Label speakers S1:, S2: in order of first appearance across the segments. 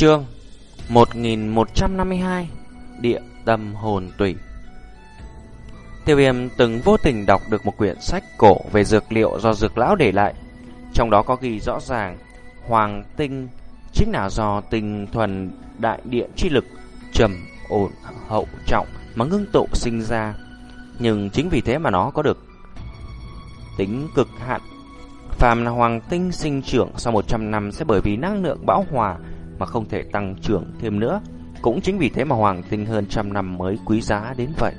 S1: Chương 1152 Địa tâm hồn tủy Tiêu viêm từng vô tình đọc được một quyển sách cổ về dược liệu do dược lão để lại. Trong đó có ghi rõ ràng, Hoàng tinh chính là do tinh thuần đại địa chi lực trầm ổn hậu trọng mà ngưng tụ sinh ra. Nhưng chính vì thế mà nó có được tính cực hạn. Phàm là hoàng tinh sinh trưởng sau 100 năm sẽ bởi vì năng lượng bão hòa mà không thể tăng trưởng thêm nữa. Cũng chính vì thế mà hoàng tinh hơn trăm năm mới quý giá đến vậy.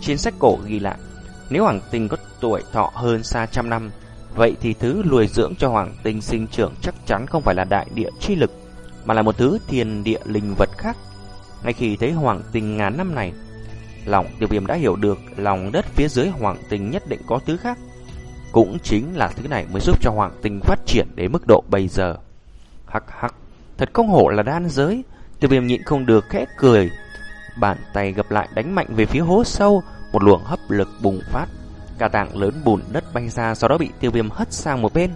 S1: Trên sách cổ ghi lại, nếu hoàng tinh có tuổi thọ hơn xa trăm năm, vậy thì thứ nuôi dưỡng cho hoàng tinh sinh trưởng chắc chắn không phải là đại địa chi lực, mà là một thứ thiên địa linh vật khác. Ngay khi thấy hoàng tinh ngàn năm này, lòng tiêu viêm đã hiểu được lòng đất phía dưới hoàng tinh nhất định có thứ khác. Cũng chính là thứ này mới giúp cho hoàng tinh phát triển đến mức độ bây giờ. Hắc hắc, thật không hổ là đan giới. Tiêu viêm nhịn không được khẽ cười. Bàn tay gập lại đánh mạnh về phía hố sâu, một luồng hấp lực bùng phát. Cả tảng lớn bùn đất bay ra sau đó bị tiêu viêm hất sang một bên.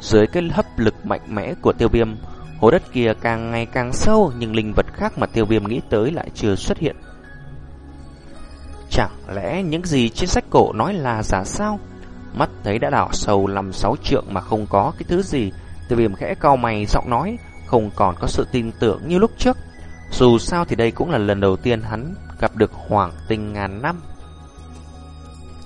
S1: Dưới cái hấp lực mạnh mẽ của tiêu viêm, hố đất kia càng ngày càng sâu nhưng linh vật khác mà tiêu viêm nghĩ tới lại chưa xuất hiện. Chẳng lẽ những gì trên sách cổ nói là giả sao? Mắt thấy đã đảo sâu lầm sáu trượng mà không có cái thứ gì, tiêu viêm khẽ cau mày giọng nói, không còn có sự tin tưởng như lúc trước. Dù sao thì đây cũng là lần đầu tiên hắn gặp được hoàng tinh ngàn năm.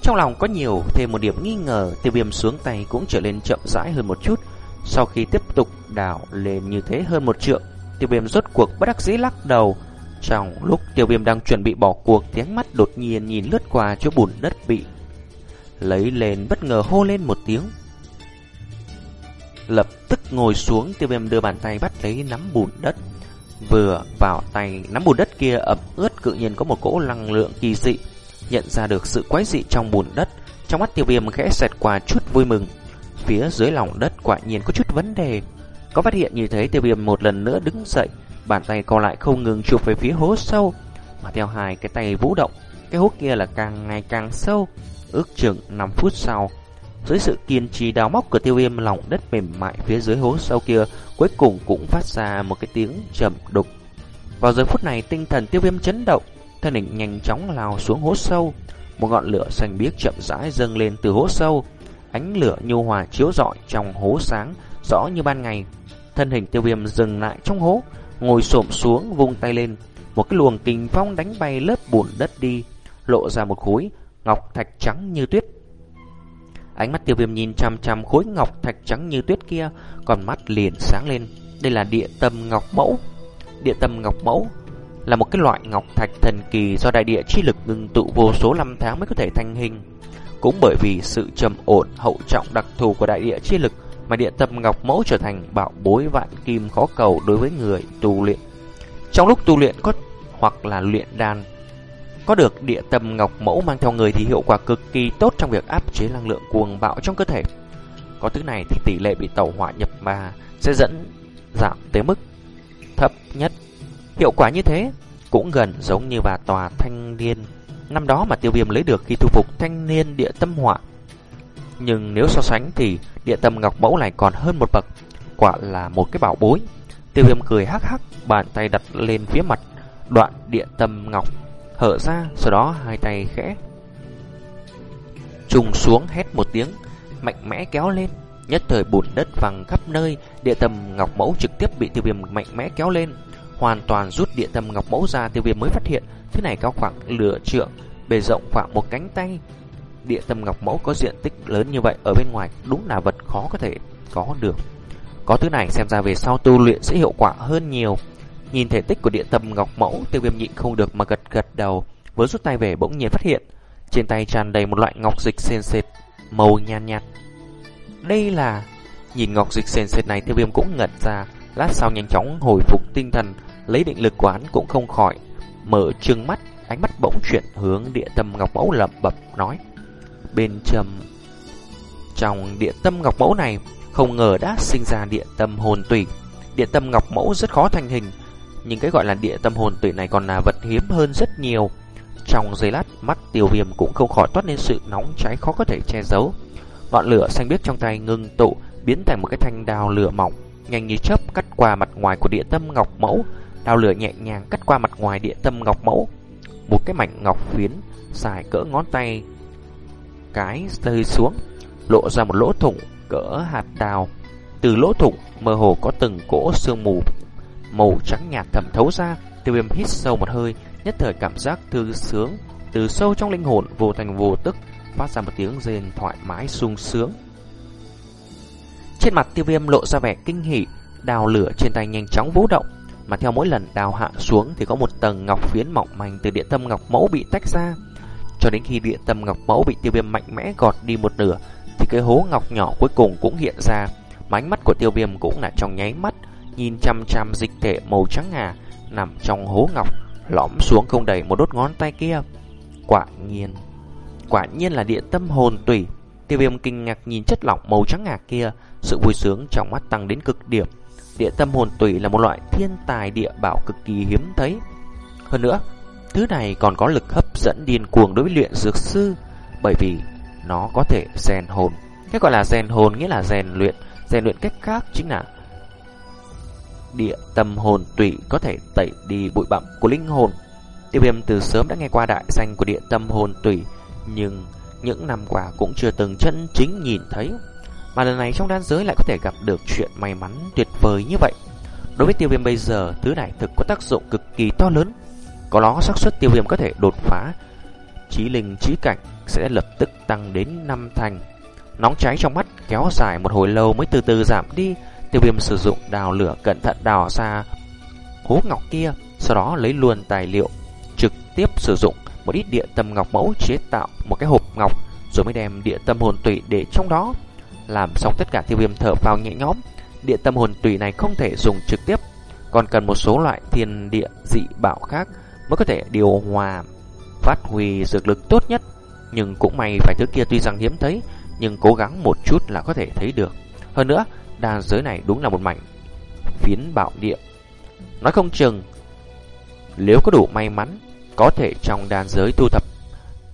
S1: Trong lòng có nhiều thêm một điểm nghi ngờ, tiêu viêm xuống tay cũng trở lên chậm rãi hơn một chút. Sau khi tiếp tục đảo lên như thế hơn một trượng, tiêu viêm rốt cuộc bất đắc dĩ lắc đầu. Trong lúc tiêu viêm đang chuẩn bị bỏ cuộc, tiếng mắt đột nhiên nhìn lướt qua chỗ bùn đất bị lấy lên bất ngờ hô lên một tiếng. Lập tức ngồi xuống, tiêu viêm đưa bàn tay bắt lấy nắm bùn đất. Vừa vào tay, nắm bùn đất kia ẩm ướt cự nhiên có một cỗ năng lượng kỳ dị. Nhận ra được sự quái dị trong bùn đất, trong mắt tiêu viêm khẽ xẹt qua chút vui mừng. Phía dưới lòng đất quả nhiên có chút vấn đề. Có phát hiện như thế tiêu viêm một lần nữa đứng dậy, bàn tay còn lại không ngừng chụp về phía hố sâu. Mà theo hai cái tay vũ động, cái hố kia là càng ngày càng sâu. Ước chừng 5 phút sau, dưới sự kiên trì đào móc của tiêu viêm lòng đất mềm mại phía dưới hố sâu kia cuối cùng cũng phát ra một cái tiếng trầm đục. Vào giờ phút này tinh thần tiêu viêm chấn động, thân hình nhanh chóng lao xuống hố sâu. Một ngọn lửa xanh biếc chậm rãi dâng lên từ hố sâu. Ánh lửa nhu hòa chiếu rọi trong hố sáng, rõ như ban ngày. Thân hình tiêu viêm dừng lại trong hố, ngồi xổm xuống vung tay lên. Một cái luồng kinh phong đánh bay lớp bùn đất đi, lộ ra một khối ngọc thạch trắng như tuyết. Ánh mắt tiêu viêm nhìn chăm chăm khối ngọc thạch trắng như tuyết kia, còn mắt liền sáng lên. Đây là địa tâm ngọc mẫu. Địa tâm ngọc mẫu là một cái loại ngọc thạch thần kỳ do đại địa chi lực ngưng tụ vô số năm tháng mới có thể thành hình. Cũng bởi vì sự trầm ổn hậu trọng đặc thù của đại địa chi lực mà địa tâm ngọc mẫu trở thành bảo bối vạn kim khó cầu đối với người tu luyện. Trong lúc tu luyện có hoặc là luyện đan có được địa tâm ngọc mẫu mang theo người thì hiệu quả cực kỳ tốt trong việc áp chế năng lượng cuồng bạo trong cơ thể. Có thứ này thì tỷ lệ bị tẩu hỏa nhập ma sẽ dẫn giảm tới mức thấp nhất. Hiệu quả như thế cũng gần giống như bà tòa thanh niên năm đó mà tiêu viêm lấy được khi thu phục thanh niên địa tâm hỏa. Nhưng nếu so sánh thì địa tâm ngọc mẫu này còn hơn một bậc, quả là một cái bảo bối. Tiêu viêm cười hắc hắc, bàn tay đặt lên phía mặt đoạn địa tâm ngọc hở ra, sau đó hai tay khẽ trùng xuống hét một tiếng, mạnh mẽ kéo lên. Nhất thời bùn đất văng khắp nơi, địa tâm ngọc mẫu trực tiếp bị tiêu viêm mạnh mẽ kéo lên. Hoàn toàn rút địa tâm ngọc mẫu ra tiêu viêm mới phát hiện, thứ này cao khoảng lửa trượng, bề rộng khoảng một cánh tay. Địa tâm ngọc mẫu có diện tích lớn như vậy ở bên ngoài đúng là vật khó có thể có được. Có thứ này xem ra về sau tu luyện sẽ hiệu quả hơn nhiều. Nhìn thể tích của địa tâm ngọc mẫu, tiêu viêm nhịn không được mà gật gật đầu. Vừa rút tay về bỗng nhiên phát hiện, trên tay tràn đầy một loại ngọc dịch sền sệt, màu nhàn nhạt, Đây là... Nhìn ngọc dịch sền sệt này tiêu viêm cũng ngật ra, lát sau nhanh chóng hồi phục tinh thần, lấy định lực quán cũng không khỏi. Mở trừng mắt, ánh mắt bỗng chuyển hướng địa tâm ngọc mẫu lẩm bập nói. Bên trầm... Trong địa tâm ngọc mẫu này, không ngờ đã sinh ra địa tâm hồn tùy. Địa tâm ngọc mẫu rất khó thành hình, nhưng cái gọi là địa tâm hồn tủy này còn là vật hiếm hơn rất nhiều. Trong giây lát, mắt tiêu viêm cũng không khỏi toát lên sự nóng cháy khó có thể che giấu. Ngọn lửa xanh biếc trong tay ngưng tụ, biến thành một cái thanh đào lửa mỏng, nhanh như chớp cắt qua mặt ngoài của địa tâm ngọc mẫu, đào lửa nhẹ nhàng cắt qua mặt ngoài địa tâm ngọc mẫu. Một cái mảnh ngọc phiến dài cỡ ngón tay cái rơi xuống, lộ ra một lỗ thủng cỡ hạt đào. Từ lỗ thủng mơ hồ có từng cỗ sương mù màu trắng nhạt thẩm thấu ra. Tiêu viêm hít sâu một hơi, nhất thời cảm giác thư sướng từ sâu trong linh hồn vô thành vô tức phát ra một tiếng rên thoải mái sung sướng. Trên mặt tiêu viêm lộ ra vẻ kinh hỉ, đào lửa trên tay nhanh chóng vũ động, mà theo mỗi lần đào hạ xuống thì có một tầng ngọc phiến mỏng manh từ địa tâm ngọc mẫu bị tách ra. Cho đến khi địa tâm ngọc mẫu bị tiêu viêm mạnh mẽ gọt đi một nửa, thì cái hố ngọc nhỏ cuối cùng cũng hiện ra. Mánh mắt của tiêu viêm cũng là trong nháy mắt, nhìn chằm chằm dịch thể màu trắng ngà nằm trong hố ngọc, lõm xuống không đầy một đốt ngón tay kia. Quả nhiên, quả nhiên là địa tâm hồn tủy. Tiêu viêm kinh ngạc nhìn chất lỏng màu trắng ngà kia, sự vui sướng trong mắt tăng đến cực điểm. Địa tâm hồn tủy là một loại thiên tài địa bảo cực kỳ hiếm thấy. Hơn nữa, thứ này còn có lực hấp dẫn điên cuồng đối với luyện dược sư, bởi vì nó có thể rèn hồn. Cái gọi là rèn hồn nghĩa là rèn luyện, rèn luyện cách khác chính là địa tâm hồn tụy có thể tẩy đi bụi bặm của linh hồn. Tiêu viêm từ sớm đã nghe qua đại danh của địa tâm hồn tụy, nhưng những năm qua cũng chưa từng chân chính nhìn thấy. Mà lần này trong đan giới lại có thể gặp được chuyện may mắn tuyệt vời như vậy. Đối với tiêu viêm bây giờ, thứ này thực có tác dụng cực kỳ to lớn. Có nó xác suất tiêu viêm có thể đột phá trí linh trí cảnh sẽ lập tức tăng đến năm thành. Nóng cháy trong mắt kéo dài một hồi lâu mới từ từ giảm đi. Tiêu viêm sử dụng đào lửa cẩn thận đào ra hố ngọc kia, sau đó lấy luôn tài liệu, trực tiếp sử dụng một ít địa tâm ngọc mẫu chế tạo một cái hộp ngọc, rồi mới đem địa tâm hồn tụy để trong đó. Làm xong tất cả tiêu viêm thở vào nhẹ nhõm, địa tâm hồn tùy này không thể dùng trực tiếp, còn cần một số loại thiên địa dị bảo khác mới có thể điều hòa, phát huy dược lực tốt nhất. Nhưng cũng may phải thứ kia tuy rằng hiếm thấy, nhưng cố gắng một chút là có thể thấy được. Hơn nữa, đàn giới này đúng là một mảnh phiến bảo địa. Nói không chừng, nếu có đủ may mắn, có thể trong đàn giới thu thập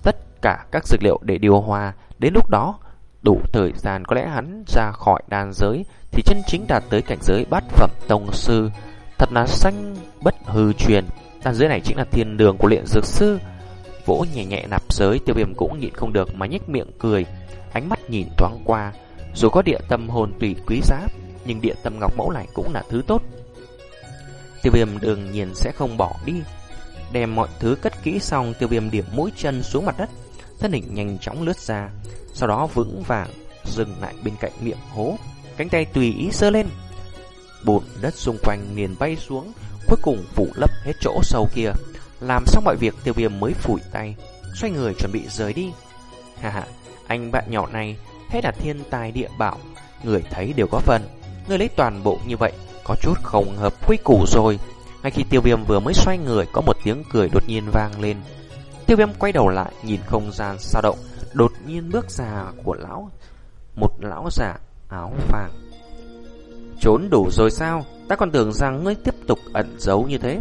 S1: tất cả các dược liệu để điều hòa, đến lúc đó đủ thời gian có lẽ hắn ra khỏi đàn giới thì chân chính đạt tới cảnh giới bát phẩm tông sư. Thật là xanh bất hư truyền. Đàn giới này chính là thiên đường của luyện dược sư. Vỗ nhẹ nhẹ nạp giới, tiêu viêm cũng nhịn không được mà nhếch miệng cười. Ánh mắt nhìn thoáng qua, dù có địa tâm hồn tùy quý giá, nhưng địa tâm ngọc mẫu này cũng là thứ tốt. Tiêu viêm đương nhiên sẽ không bỏ đi. Đem mọi thứ cất kỹ xong, tiêu viêm điểm mũi chân xuống mặt đất, thân hình nhanh chóng lướt ra, sau đó vững vàng dừng lại bên cạnh miệng hố, cánh tay tùy ý sơ lên. Bùn đất xung quanh liền bay xuống, cuối cùng phủ lấp hết chỗ sâu kia. Làm xong mọi việc tiêu viêm mới phủi tay, xoay người chuẩn bị rời đi. Hà hà, anh bạn nhỏ này hay là thiên tài địa bảo, người thấy đều có phần. Người lấy toàn bộ như vậy, có chút không hợp quy củ rồi. Ngay khi tiêu viêm vừa mới xoay người, có một tiếng cười đột nhiên vang lên. Tiêu viêm quay đầu lại, nhìn không gian sao động, đột nhiên bước ra của lão, một lão giả áo vàng. Trốn đủ rồi sao? Ta còn tưởng rằng ngươi tiếp tục ẩn giấu như thế.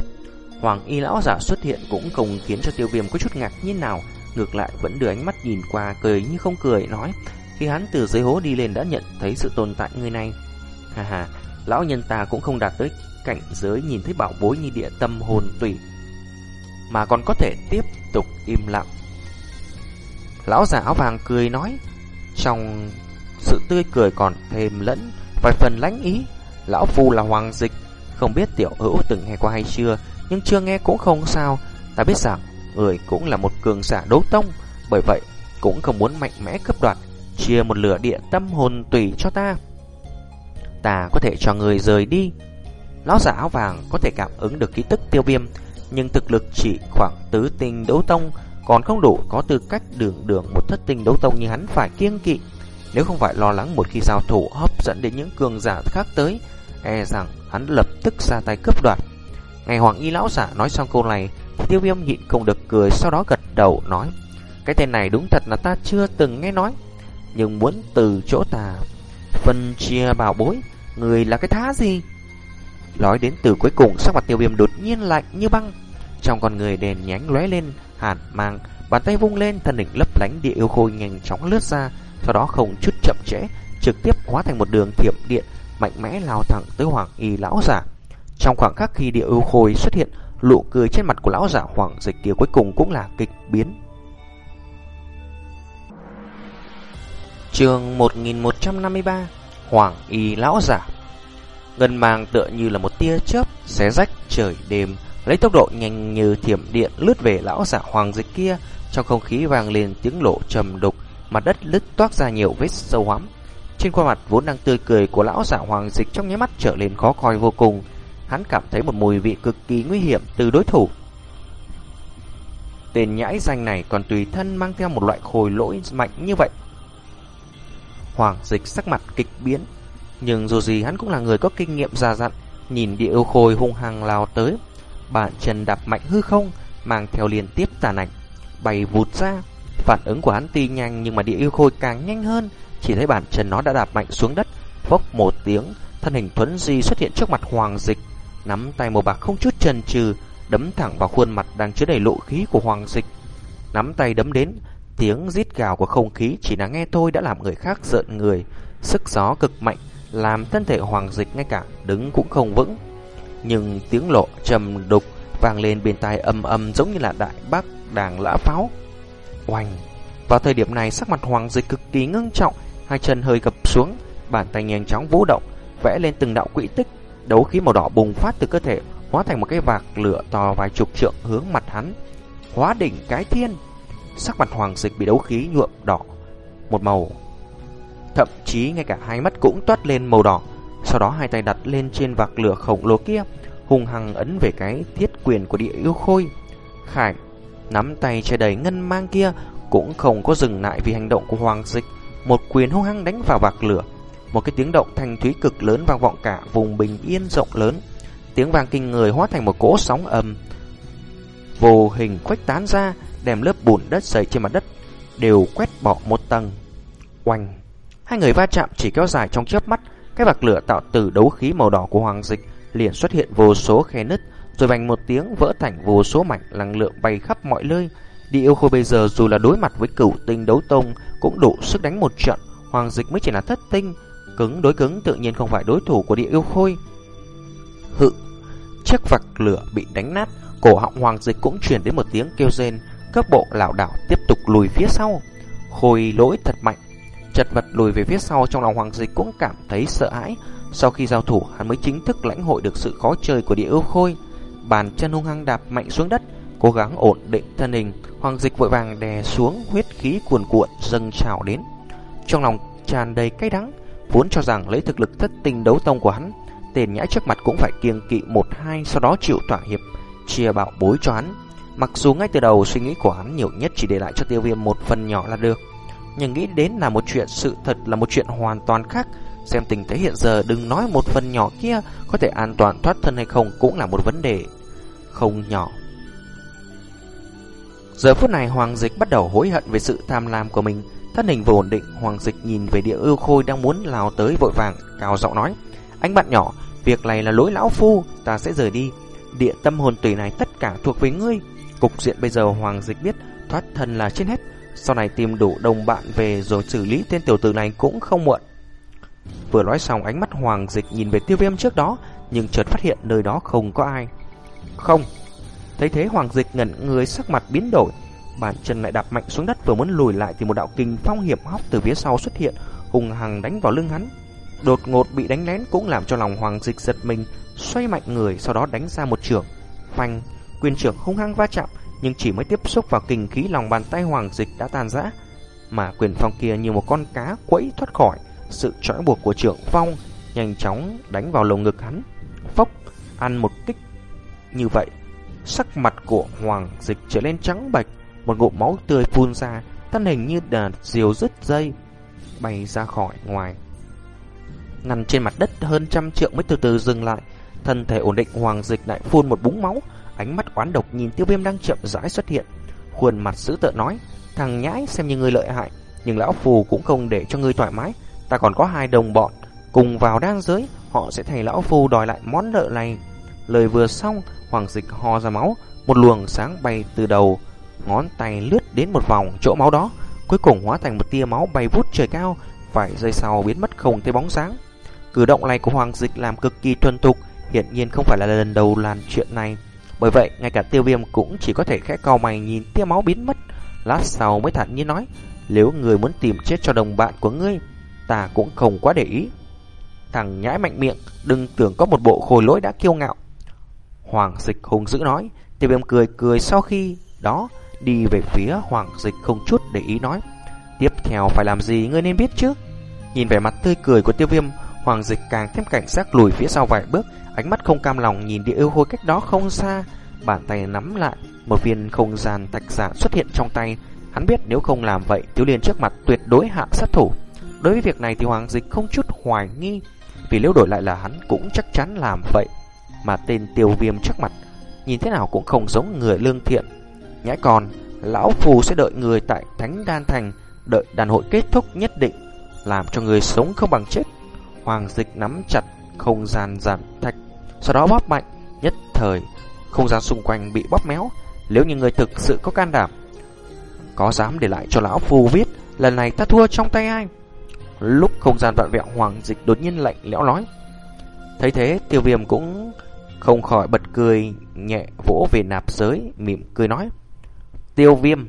S1: Hoàng y lão giả xuất hiện cũng không khiến cho tiêu viêm có chút ngạc nhiên nào. Ngược lại vẫn đưa ánh mắt nhìn qua cười như không cười nói. Khi hắn từ dưới hố đi lên đã nhận thấy sự tồn tại người này. Hà hà, lão nhân ta cũng không đạt tới cảnh giới nhìn thấy bảo bối như địa tâm hồn tùy. Mà còn có thể tiếp tục im lặng. Lão giả áo vàng cười nói. Trong sự tươi cười còn thêm lẫn vài phần lãnh ý. Lão Phu là hoàng dịch, không biết tiểu hữu từng nghe qua hay chưa, nhưng chưa nghe cũng không sao. Ta biết rằng người cũng là một cường giả đấu tông, bởi vậy cũng không muốn mạnh mẽ cấp đoạt, chia một lửa địa tâm hồn tùy cho ta. Ta có thể cho người rời đi. Lão giả áo vàng có thể cảm ứng được ký tức tiêu viêm, nhưng thực lực chỉ khoảng tứ tinh đấu tông, còn không đủ có tư cách đường đường một thất tinh đấu tông như hắn phải kiêng kỵ. Nếu không phải lo lắng một khi giao thủ hấp dẫn đến những cường giả khác tới, e rằng hắn lập tức ra tay cướp đoạt. Ngày Hoàng Y lão giả nói xong câu này, Tiêu Viêm nhịn không được cười, sau đó gật đầu nói: "Cái tên này đúng thật là ta chưa từng nghe nói, nhưng muốn từ chỗ ta phân chia bảo bối, người là cái thá gì?" Nói đến từ cuối cùng, sắc mặt Tiêu Viêm đột nhiên lạnh như băng, trong con người đèn nhánh lóe lên, hàn mang, bàn tay vung lên, thân hình lấp lánh địa yêu khôi nhanh chóng lướt ra, sau đó không chút chậm trễ, trực tiếp hóa thành một đường thiểm điện mạnh mẽ lao thẳng tới Hoàng Y lão giả. Trong khoảng khắc khi địa ưu khôi xuất hiện, Lụ cười trên mặt của lão giả Hoàng Dịch kia cuối cùng cũng là kịch biến. Trường 1153 Hoàng Y lão giả Ngân mang tựa như là một tia chớp xé rách trời đêm, lấy tốc độ nhanh như thiểm điện lướt về lão giả Hoàng Dịch kia, trong không khí vang lên tiếng lộ trầm đục, mặt đất lứt toát ra nhiều vết sâu hoắm. Trên khuôn mặt vốn đang tươi cười của lão giả hoàng dịch trong nháy mắt trở lên khó coi vô cùng. Hắn cảm thấy một mùi vị cực kỳ nguy hiểm từ đối thủ. Tên nhãi danh này còn tùy thân mang theo một loại khôi lỗi mạnh như vậy. Hoàng dịch sắc mặt kịch biến, nhưng dù gì hắn cũng là người có kinh nghiệm già dặn, nhìn địa yêu khôi hung hăng lao tới, Bạn chân đạp mạnh hư không, mang theo liên tiếp tàn ảnh, bay vụt ra. Phản ứng của hắn tuy nhanh nhưng mà địa yêu khôi càng nhanh hơn, chỉ thấy bản chân nó đã đạp mạnh xuống đất, Vốc một tiếng, thân hình thuấn di xuất hiện trước mặt Hoàng Dịch, nắm tay màu bạc không chút chần chừ, đấm thẳng vào khuôn mặt đang chứa đầy lộ khí của Hoàng Dịch. Nắm tay đấm đến, tiếng rít gào của không khí chỉ là nghe thôi đã làm người khác giận người, sức gió cực mạnh làm thân thể Hoàng Dịch ngay cả đứng cũng không vững. Nhưng tiếng lộ trầm đục vang lên bên tai âm âm giống như là đại bác đàng lã pháo. Oanh! Vào thời điểm này sắc mặt Hoàng Dịch cực kỳ ngưng trọng, hai chân hơi gập xuống, bàn tay nhanh chóng vũ động, vẽ lên từng đạo quỹ tích, đấu khí màu đỏ bùng phát từ cơ thể, hóa thành một cái vạc lửa to vài chục trượng hướng mặt hắn. Hóa đỉnh cái thiên. Sắc mặt Hoàng Dịch bị đấu khí nhuộm đỏ, một màu. Thậm chí ngay cả hai mắt cũng toát lên màu đỏ. Sau đó hai tay đặt lên trên vạc lửa khổng lồ kia, hung hăng ấn về cái thiết quyền của địa yêu khôi. Khải nắm tay che đầy ngân mang kia cũng không có dừng lại vì hành động của Hoàng Dịch một quyền hung hăng đánh vào vạc lửa. Một cái tiếng động thanh thúy cực lớn vang vọng cả vùng bình yên rộng lớn. Tiếng vang kinh người hóa thành một cỗ sóng âm. Vô hình khuếch tán ra, đem lớp bùn đất dày trên mặt đất đều quét bỏ một tầng. Oanh! Hai người va chạm chỉ kéo dài trong chớp mắt, cái vạc lửa tạo từ đấu khí màu đỏ của hoàng dịch liền xuất hiện vô số khe nứt, rồi vành một tiếng vỡ thành vô số mảnh năng lượng bay khắp mọi nơi. Đi yêu khôi bây giờ dù là đối mặt với cửu tinh đấu tông cũng đủ sức đánh một trận, hoàng dịch mới chỉ là thất tinh, cứng đối cứng tự nhiên không phải đối thủ của địa yêu khôi. Hự, chiếc vạc lửa bị đánh nát, cổ họng hoàng dịch cũng truyền đến một tiếng kêu rên, cấp bộ lão đảo tiếp tục lùi phía sau. Khôi lỗi thật mạnh, chật vật lùi về phía sau trong lòng hoàng dịch cũng cảm thấy sợ hãi. Sau khi giao thủ, hắn mới chính thức lãnh hội được sự khó chơi của địa ưu khôi. Bàn chân hung hăng đạp mạnh xuống đất, cố gắng ổn định thân hình, Hoàng Dịch vội vàng đè xuống huyết khí cuồn cuộn dâng trào đến. Trong lòng tràn đầy cay đắng, vốn cho rằng lấy thực lực thất tinh đấu tông của hắn, tên nhãi trước mặt cũng phải kiêng kỵ một hai sau đó chịu tỏa hiệp, chia bảo bối cho hắn. Mặc dù ngay từ đầu suy nghĩ của hắn nhiều nhất chỉ để lại cho tiêu viêm một phần nhỏ là được, nhưng nghĩ đến là một chuyện sự thật là một chuyện hoàn toàn khác. Xem tình thế hiện giờ đừng nói một phần nhỏ kia có thể an toàn thoát thân hay không cũng là một vấn đề không nhỏ. Giờ phút này Hoàng Dịch bắt đầu hối hận về sự tham lam của mình. Thân hình vừa ổn định, Hoàng Dịch nhìn về địa ưu khôi đang muốn lao tới vội vàng, cao giọng nói. Anh bạn nhỏ, việc này là lỗi lão phu, ta sẽ rời đi. Địa tâm hồn tùy này tất cả thuộc về ngươi. Cục diện bây giờ Hoàng Dịch biết thoát thân là trên hết. Sau này tìm đủ đồng bạn về rồi xử lý tên tiểu tử này cũng không muộn. Vừa nói xong ánh mắt Hoàng Dịch nhìn về tiêu viêm trước đó, nhưng chợt phát hiện nơi đó không có ai. Không, Thấy thế Hoàng Dịch ngẩn người sắc mặt biến đổi, bàn chân lại đạp mạnh xuống đất vừa muốn lùi lại thì một đạo kinh phong hiểm hóc từ phía sau xuất hiện, hùng hằng đánh vào lưng hắn. Đột ngột bị đánh lén cũng làm cho lòng Hoàng Dịch giật mình, xoay mạnh người sau đó đánh ra một trường. Phanh, quyền trưởng hung hăng va chạm, nhưng chỉ mới tiếp xúc vào kinh khí lòng bàn tay Hoàng Dịch đã tan rã, mà quyền phong kia như một con cá quẫy thoát khỏi sự trói buộc của trưởng phong, nhanh chóng đánh vào lồng ngực hắn. Phốc, ăn một kích như vậy Sắc mặt của Hoàng Dịch trở lên trắng bệch, một ngụm máu tươi phun ra, thân hình như đàn diều rứt dây, bay ra khỏi ngoài. Nằm trên mặt đất hơn trăm triệu mới từ từ dừng lại, thân thể ổn định Hoàng Dịch lại phun một búng máu, ánh mắt oán độc nhìn tiêu viêm đang chậm rãi xuất hiện. Khuôn mặt dữ tợn nói, thằng nhãi xem như người lợi hại, nhưng lão phù cũng không để cho ngươi thoải mái, ta còn có hai đồng bọn, cùng vào đan giới, họ sẽ thầy lão phù đòi lại món nợ này. Lời vừa xong, Hoàng dịch ho ra máu, một luồng sáng bay từ đầu, ngón tay lướt đến một vòng chỗ máu đó, cuối cùng hóa thành một tia máu bay vút trời cao, vài giây sau biến mất không thấy bóng dáng. Cử động này của Hoàng Dịch làm cực kỳ thuần thục, hiển nhiên không phải là lần đầu làm chuyện này. Bởi vậy, ngay cả tiêu viêm cũng chỉ có thể khẽ cau mày nhìn tia máu biến mất. Lát sau mới thản nhiên nói, nếu người muốn tìm chết cho đồng bạn của ngươi, ta cũng không quá để ý. Thằng nhãi mạnh miệng, đừng tưởng có một bộ khôi lỗi đã kiêu ngạo. Hoàng dịch hùng dữ nói, tiêu viêm cười cười sau khi đó đi về phía hoàng dịch không chút để ý nói. Tiếp theo phải làm gì ngươi nên biết chứ? Nhìn vẻ mặt tươi cười của tiêu viêm, hoàng dịch càng thêm cảnh giác lùi phía sau vài bước, ánh mắt không cam lòng nhìn địa yêu khôi cách đó không xa, bàn tay nắm lại, một viên không gian tạch giả xuất hiện trong tay. Hắn biết nếu không làm vậy, Tiếu Liên trước mặt tuyệt đối hạ sát thủ. Đối với việc này thì Hoàng Dịch không chút hoài nghi, vì nếu đổi lại là hắn cũng chắc chắn làm vậy. Mà tên tiêu viêm trước mặt, nhìn thế nào cũng không giống người lương thiện. Nhãi còn, Lão Phù sẽ đợi người tại Thánh Đan Thành, đợi đàn hội kết thúc nhất định, làm cho người sống không bằng chết. Hoàng Dịch nắm chặt không gian giảm thạch, sau đó bóp mạnh, nhất thời không gian xung quanh bị bóp méo. Nếu như người thực sự có can đảm, có dám để lại cho lão phù viết lần này ta thua trong tay ai? Lúc không gian vạn vẹo hoàng dịch đột nhiên lạnh lẽo nói. Thấy thế, tiêu viêm cũng không khỏi bật cười nhẹ vỗ về nạp giới, mỉm cười nói. Tiêu viêm,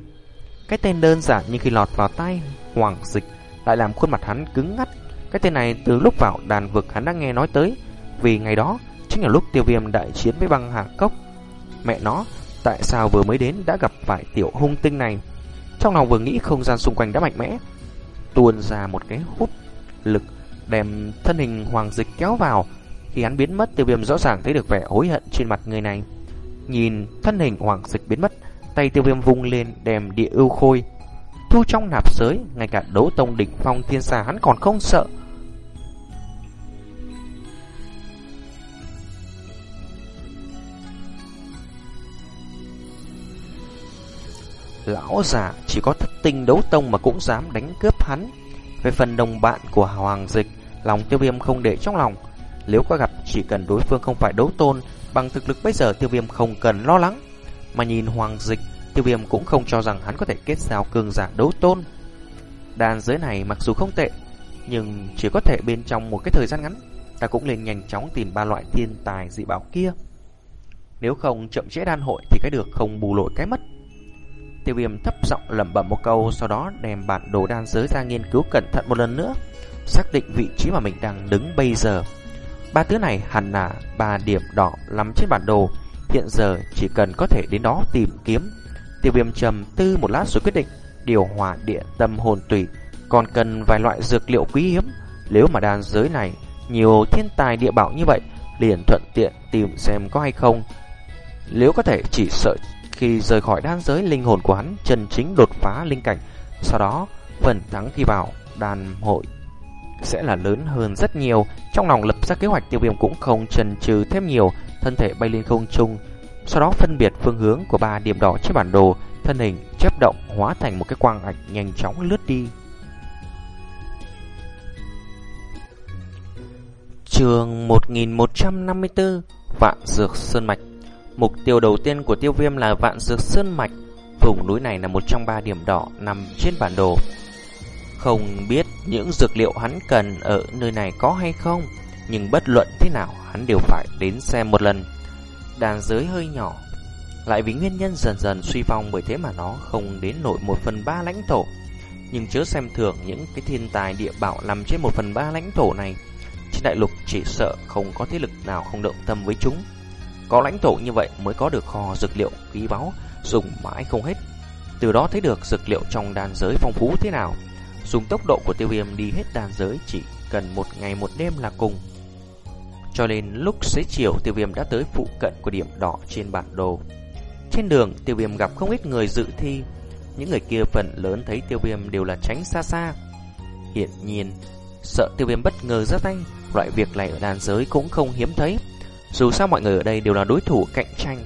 S1: cái tên đơn giản nhưng khi lọt vào tay hoàng dịch lại làm khuôn mặt hắn cứng ngắt. Cái tên này từ lúc vào đàn vực hắn đã nghe nói tới, vì ngày đó chính là lúc tiêu viêm đại chiến với băng hạ cốc. Mẹ nó, tại sao vừa mới đến đã gặp phải tiểu hung tinh này? Trong lòng vừa nghĩ không gian xung quanh đã mạnh mẽ, tuôn ra một cái hút lực đem thân hình hoàng dịch kéo vào. Khi hắn biến mất, tiêu viêm rõ ràng thấy được vẻ hối hận trên mặt người này. Nhìn thân hình hoàng dịch biến mất, tay tiêu viêm vung lên đem địa ưu khôi. Thu trong nạp giới, ngay cả đấu tông đỉnh phong thiên xà hắn còn không sợ. Lão già chỉ có thất tinh đấu tông mà cũng dám đánh cướp hắn. Về phần đồng bạn của Hoàng Dịch, lòng tiêu viêm không để trong lòng. Nếu có gặp chỉ cần đối phương không phải đấu tôn, bằng thực lực bây giờ tiêu viêm không cần lo lắng. Mà nhìn Hoàng Dịch, tiêu viêm cũng không cho rằng hắn có thể kết giao cường giả đấu tôn. Đàn giới này mặc dù không tệ, nhưng chỉ có thể bên trong một cái thời gian ngắn, ta cũng nên nhanh chóng tìm ba loại thiên tài dị bảo kia. Nếu không chậm trễ đan hội thì cái được không bù lội cái mất. Tiêu viêm thấp giọng lẩm bẩm một câu, Sau đó đem bản đồ đan giới ra nghiên cứu cẩn thận một lần nữa, Xác định vị trí mà mình đang đứng bây giờ. Ba thứ này hẳn là ba điểm đỏ nằm trên bản đồ. Hiện giờ chỉ cần có thể đến đó tìm kiếm. Tiêu viêm trầm tư một lát rồi quyết định, Điều hòa địa tâm hồn tùy. Còn cần vài loại dược liệu quý hiếm. Nếu mà đan giới này Nhiều thiên tài địa bảo như vậy, Liền thuận tiện tìm xem có hay không. Nếu có thể chỉ sợ khi rời khỏi đan giới linh hồn của hắn chân chính đột phá linh cảnh, sau đó phần thắng khi vào đàn hội sẽ là lớn hơn rất nhiều. Trong lòng lập ra kế hoạch tiêu viêm cũng không chần chừ thêm nhiều, thân thể bay lên không trung, sau đó phân biệt phương hướng của ba điểm đỏ trên bản đồ, thân hình chớp động hóa thành một cái quang ảnh nhanh chóng lướt đi. Trường 1154 Vạn Dược Sơn Mạch Mục tiêu đầu tiên của tiêu viêm là vạn dược sơn mạch. Vùng núi này là một trong ba điểm đỏ nằm trên bản đồ. Không biết những dược liệu hắn cần ở nơi này có hay không, nhưng bất luận thế nào hắn đều phải đến xem một lần. Đàn giới hơi nhỏ, lại vì nguyên nhân dần dần suy vong bởi thế mà nó không đến nổi một phần ba lãnh thổ. Nhưng chớ xem thường những cái thiên tài địa bảo nằm trên một phần ba lãnh thổ này. Trên đại lục chỉ sợ không có thế lực nào không động tâm với chúng. Có lãnh thổ như vậy mới có được kho dược liệu quý báu dùng mãi không hết. Từ đó thấy được dược liệu trong đàn giới phong phú thế nào. Dùng tốc độ của tiêu viêm đi hết đàn giới chỉ cần một ngày một đêm là cùng. Cho nên lúc xế chiều tiêu viêm đã tới phụ cận của điểm đỏ trên bản đồ. Trên đường tiêu viêm gặp không ít người dự thi. Những người kia phần lớn thấy tiêu viêm đều là tránh xa xa. Hiện nhiên, sợ tiêu viêm bất ngờ ra tay, loại việc này ở đàn giới cũng không hiếm thấy. Dù sao mọi người ở đây đều là đối thủ cạnh tranh.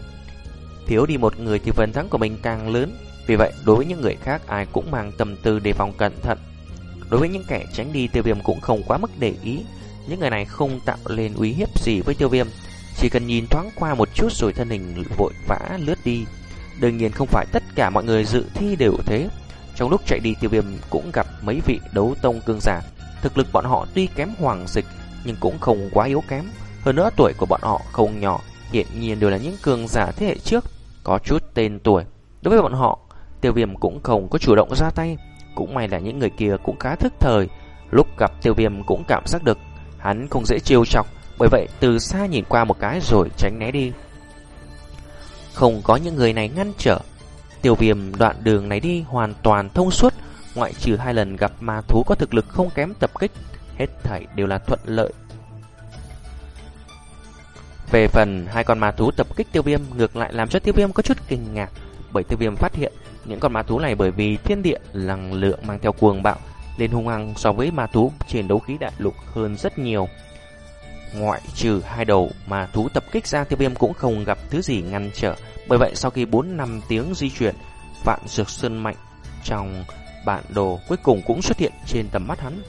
S1: Thiếu đi một người thì phần thắng của mình càng lớn. Vì vậy, đối với những người khác, ai cũng mang tâm tư đề phòng cẩn thận. Đối với những kẻ tránh đi tiêu viêm cũng không quá mức để ý. Những người này không tạo lên uy hiếp gì với tiêu viêm. Chỉ cần nhìn thoáng qua một chút rồi thân hình vội vã lướt đi. Đương nhiên không phải tất cả mọi người dự thi đều thế. Trong lúc chạy đi, tiêu viêm cũng gặp mấy vị đấu tông cương giả. Thực lực bọn họ tuy kém hoàng dịch, nhưng cũng không quá yếu kém. Hơn nữa tuổi của bọn họ không nhỏ, hiện nhiên đều là những cường giả thế hệ trước, có chút tên tuổi. Đối với bọn họ, tiêu viêm cũng không có chủ động ra tay, cũng may là những người kia cũng khá thức thời. Lúc gặp tiêu viêm cũng cảm giác được hắn không dễ chiêu chọc, bởi vậy từ xa nhìn qua một cái rồi tránh né đi. Không có những người này ngăn trở, tiêu viêm đoạn đường này đi hoàn toàn thông suốt, ngoại trừ hai lần gặp ma thú có thực lực không kém tập kích, hết thảy đều là thuận lợi. Về phần hai con ma thú tập kích tiêu viêm ngược lại làm cho tiêu viêm có chút kinh ngạc, bởi tiêu viêm phát hiện những con ma thú này bởi vì thiên địa năng lượng mang theo cuồng bạo nên hung hăng so với ma thú trên đấu khí đại lục hơn rất nhiều. Ngoại trừ hai đầu ma thú tập kích ra tiêu viêm cũng không gặp thứ gì ngăn trở. Bởi vậy sau khi 4 năm tiếng di chuyển, vạn dược sơn mạnh trong bản đồ cuối cùng cũng xuất hiện trên tầm mắt hắn.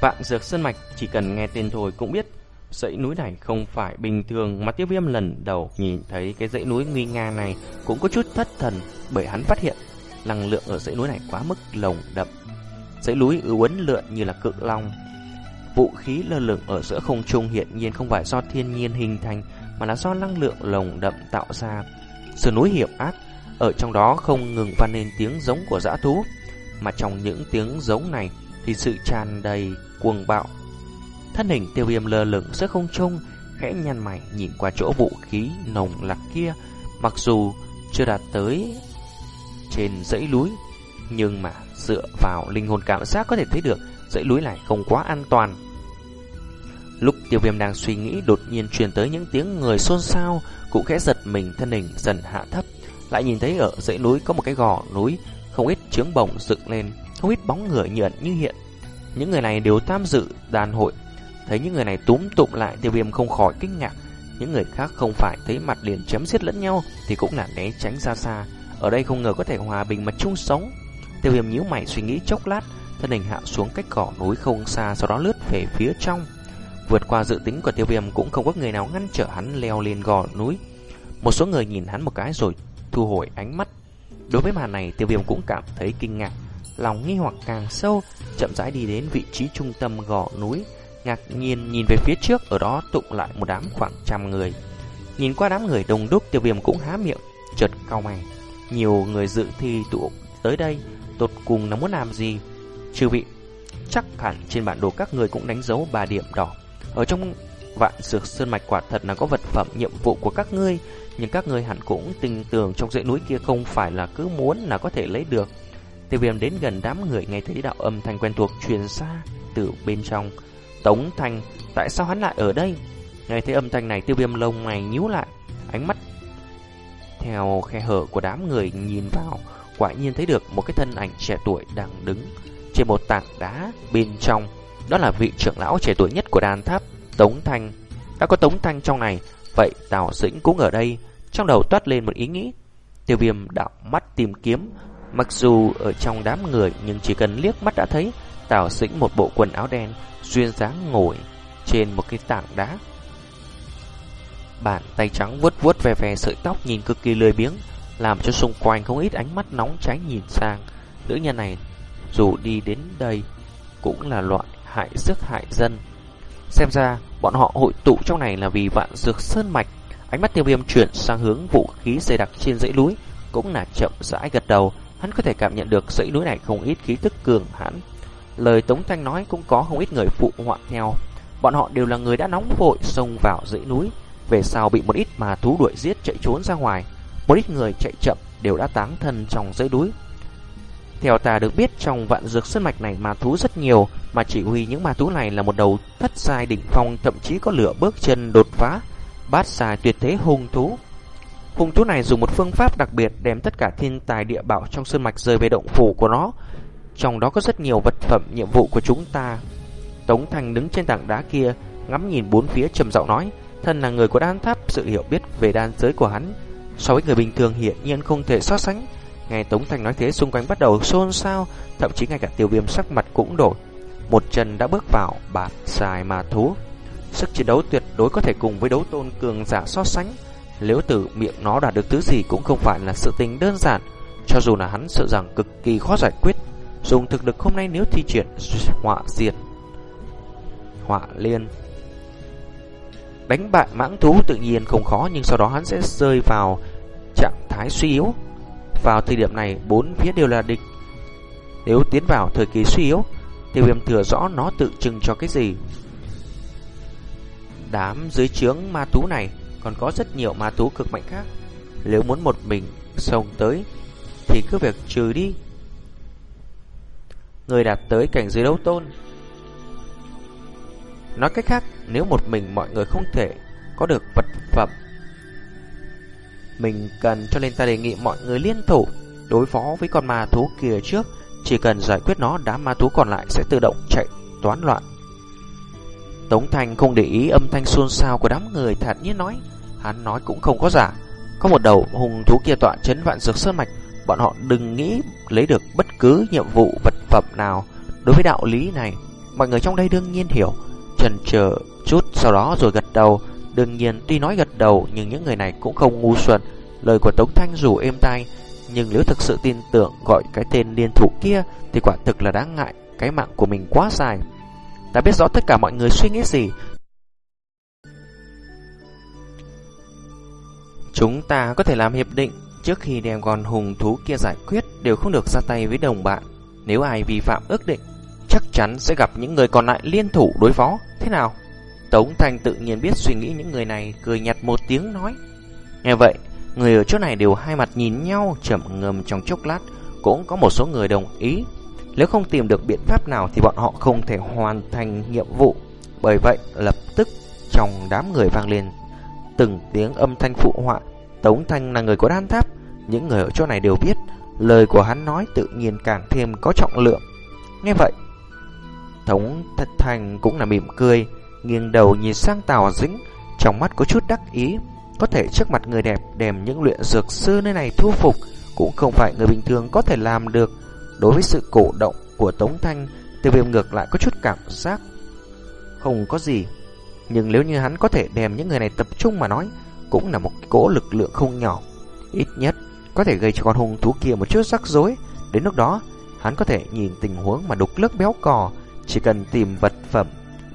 S1: Vạn dược sơn mạch chỉ cần nghe tên thôi cũng biết dãy núi này không phải bình thường mà tiêu viêm lần đầu nhìn thấy cái dãy núi nguy nga này cũng có chút thất thần bởi hắn phát hiện năng lượng ở dãy núi này quá mức lồng đậm. Dãy núi uốn lượn như là cự long. Vũ khí lơ lửng ở giữa không trung hiện nhiên không phải do thiên nhiên hình thành mà là do năng lượng lồng đậm tạo ra. Sườn núi hiểm ác ở trong đó không ngừng vang lên tiếng giống của dã thú, mà trong những tiếng giống này thì sự tràn đầy cuồng bạo. Thân hình tiêu viêm lơ lửng giữa không trung, khẽ nhăn mày nhìn qua chỗ vũ khí nồng lạc kia, mặc dù chưa đạt tới trên dãy núi, nhưng mà dựa vào linh hồn cảm giác có thể thấy được dãy núi này không quá an toàn. Lúc tiêu viêm đang suy nghĩ đột nhiên truyền tới những tiếng người xôn xao, cụ khẽ giật mình thân hình dần hạ thấp. Lại nhìn thấy ở dãy núi có một cái gò núi, không ít trướng bồng dựng lên, không ít bóng người nhận như hiện. Những người này đều tham dự đàn hội. Thấy những người này túm tụng lại tiêu viêm không khỏi kinh ngạc. Những người khác không phải thấy mặt liền chém giết lẫn nhau thì cũng là né tránh ra xa. Ở đây không ngờ có thể hòa bình mà chung sống. Tiêu viêm nhíu mày suy nghĩ chốc lát, thân hình hạ xuống cách cỏ núi không xa sau đó lướt về phía trong. Vượt qua dự tính của tiêu viêm cũng không có người nào ngăn trở hắn leo lên gò núi. Một số người nhìn hắn một cái rồi thu hồi ánh mắt. Đối với màn này tiêu viêm cũng cảm thấy kinh ngạc. Lòng nghi hoặc càng sâu, chậm rãi đi đến vị trí trung tâm gò núi. Ngạc nhiên nhìn về phía trước, ở đó tụng lại một đám khoảng trăm người. Nhìn qua đám người đông đúc tiêu viêm cũng há miệng, chợt cau mày. Nhiều người dự thi tụ tới đây, tột cùng nó muốn làm gì? Chư vị, chắc hẳn trên bản đồ các người cũng đánh dấu ba điểm đỏ. Ở trong vạn dược sơn mạch quả thật là có vật phẩm nhiệm vụ của các ngươi, nhưng các ngươi hẳn cũng tin tưởng trong dãy núi kia không phải là cứ muốn là có thể lấy được. Tiêu viêm đến gần đám người nghe thấy đạo âm thanh quen thuộc truyền xa từ bên trong. Tống Thanh, tại sao hắn lại ở đây? Nghe thấy âm thanh này tiêu viêm lông mày nhíu lại, ánh mắt theo khe hở của đám người nhìn vào, quả nhiên thấy được một cái thân ảnh trẻ tuổi đang đứng trên một tảng đá bên trong. Đó là vị trưởng lão trẻ tuổi nhất của đàn tháp, Tống Thanh. Đã có Tống Thanh trong này, vậy Tào Dĩnh cũng ở đây. Trong đầu toát lên một ý nghĩ. Tiêu viêm đạo mắt tìm kiếm, mặc dù ở trong đám người nhưng chỉ cần liếc mắt đã thấy Tào Dĩnh một bộ quần áo đen, duyên dáng ngồi trên một cái tảng đá. Bàn tay trắng vuốt vuốt về về sợi tóc nhìn cực kỳ lười biếng, làm cho xung quanh không ít ánh mắt nóng cháy nhìn sang. Nữ nhân này dù đi đến đây cũng là loại hại sức hại dân. Xem ra bọn họ hội tụ trong này là vì vạn dược sơn mạch. Ánh mắt tiêu viêm chuyển sang hướng vũ khí dày đặc trên dãy núi, cũng là chậm rãi gật đầu. Hắn có thể cảm nhận được dãy núi này không ít khí tức cường hãn. Lời Tống Thanh nói cũng có không ít người phụ họa theo. Bọn họ đều là người đã nóng vội xông vào dãy núi, về sau bị một ít mà thú đuổi giết chạy trốn ra ngoài. Một ít người chạy chậm đều đã táng thân trong dãy núi. Theo ta được biết trong vạn dược sơn mạch này ma thú rất nhiều, mà chỉ huy những ma thú này là một đầu thất sai đỉnh phong thậm chí có lửa bước chân đột phá, bát sai tuyệt thế hung thú. Hung thú này dùng một phương pháp đặc biệt đem tất cả thiên tài địa bảo trong sơn mạch rơi về động phủ của nó. Trong đó có rất nhiều vật phẩm nhiệm vụ của chúng ta. Tống Thành đứng trên tảng đá kia, ngắm nhìn bốn phía trầm giọng nói, thân là người của đan tháp, sự hiểu biết về đan giới của hắn so với người bình thường hiển nhiên không thể so sánh. Nghe Tống Thành nói thế xung quanh bắt đầu xôn xao, thậm chí ngay cả tiêu viêm sắc mặt cũng đổi. Một chân đã bước vào bạt dài mà thú. Sức chiến đấu tuyệt đối có thể cùng với đấu tôn cường giả so sánh. Nếu từ miệng nó đạt được thứ gì cũng không phải là sự tình đơn giản, cho dù là hắn sợ rằng cực kỳ khó giải quyết. Dùng thực lực hôm nay nếu thi triển họa diệt, họa liên. Đánh bại mãng thú tự nhiên không khó nhưng sau đó hắn sẽ rơi vào trạng thái suy yếu. Vào thời điểm này, bốn phía đều là địch. Nếu tiến vào thời kỳ suy yếu, tiêu viêm thừa rõ nó tự trưng cho cái gì. Đám dưới trướng ma thú này còn có rất nhiều ma thú cực mạnh khác. Nếu muốn một mình xông tới thì cứ việc trừ đi. Người đạt tới cảnh giới đấu tôn. Nói cách khác, nếu một mình mọi người không thể có được vật phẩm mình cần cho nên ta đề nghị mọi người liên thủ đối phó với con ma thú kia trước. Chỉ cần giải quyết nó, đám ma thú còn lại sẽ tự động chạy toán loạn. Tống Thành không để ý âm thanh xôn xao của đám người thật nhiên nói. Hắn nói cũng không có giả. Có một đầu hùng thú kia tọa chấn vạn dược sơn mạch. Bọn họ đừng nghĩ lấy được bất cứ nhiệm vụ vật phẩm nào. Đối với đạo lý này, mọi người trong đây đương nhiên hiểu. Trần chờ chút sau đó rồi gật đầu. Đương nhiên tuy nói gật đầu nhưng những người này cũng không ngu xuẩn. Lời của Tống Thanh dù êm tai, nhưng nếu thực sự tin tưởng gọi cái tên liên thủ kia thì quả thực là đáng ngại. Cái mạng của mình quá dài. Ta biết rõ tất cả mọi người suy nghĩ gì. Chúng ta có thể làm hiệp định trước khi đem con hùng thú kia giải quyết đều không được ra tay với đồng bạn. Nếu ai vi phạm ước định, chắc chắn sẽ gặp những người còn lại liên thủ đối phó. Thế nào? Tống Thanh tự nhiên biết suy nghĩ những người này, cười nhạt một tiếng nói. Nghe vậy, người ở chỗ này đều hai mặt nhìn nhau, chậm ngầm trong chốc lát, cũng có một số người đồng ý. Nếu không tìm được biện pháp nào thì bọn họ không thể hoàn thành nhiệm vụ. Bởi vậy, lập tức trong đám người vang lên từng tiếng âm thanh phụ họa. Tống Thanh là người có đan tháp, những người ở chỗ này đều biết, lời của hắn nói tự nhiên càng thêm có trọng lượng. Nghe vậy, Tống Thật Thành cũng là mỉm cười, nghiêng đầu nhìn sang Tào Dĩnh, trong mắt có chút đắc ý. Có thể trước mặt người đẹp đem những luyện dược sư nơi này thu phục, cũng không phải người bình thường có thể làm được. Đối với sự cổ động của Tống Thanh, tiêu viêm ngược lại có chút cảm giác không có gì. Nhưng nếu như hắn có thể đem những người này tập trung mà nói, cũng là một cỗ lực lượng không nhỏ. Ít nhất, có thể gây cho con hung thú kia một chút rắc rối. Đến lúc đó, hắn có thể nhìn tình huống mà đục lức béo cò, chỉ cần tìm vật phẩm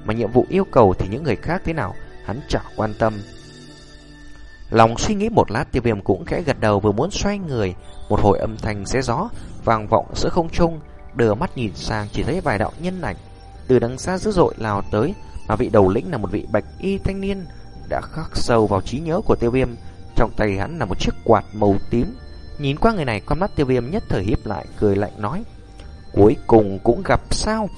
S1: mà nhiệm vụ yêu cầu thì những người khác thế nào, hắn chẳng quan tâm. Lòng suy nghĩ một lát tiêu viêm cũng khẽ gật đầu vừa muốn xoay người, một hồi âm thanh xé gió, vang vọng giữa không trung, đưa mắt nhìn sang chỉ thấy vài đạo nhân ảnh từ đằng xa dữ dội lao tới, mà vị đầu lĩnh là một vị bạch y thanh niên đã khắc sâu vào trí nhớ của tiêu viêm. Trong tay hắn là một chiếc quạt màu tím. Nhìn qua người này, con mắt tiêu viêm nhất thời hiếp lại, cười lạnh nói. Cuối cùng cũng gặp sao?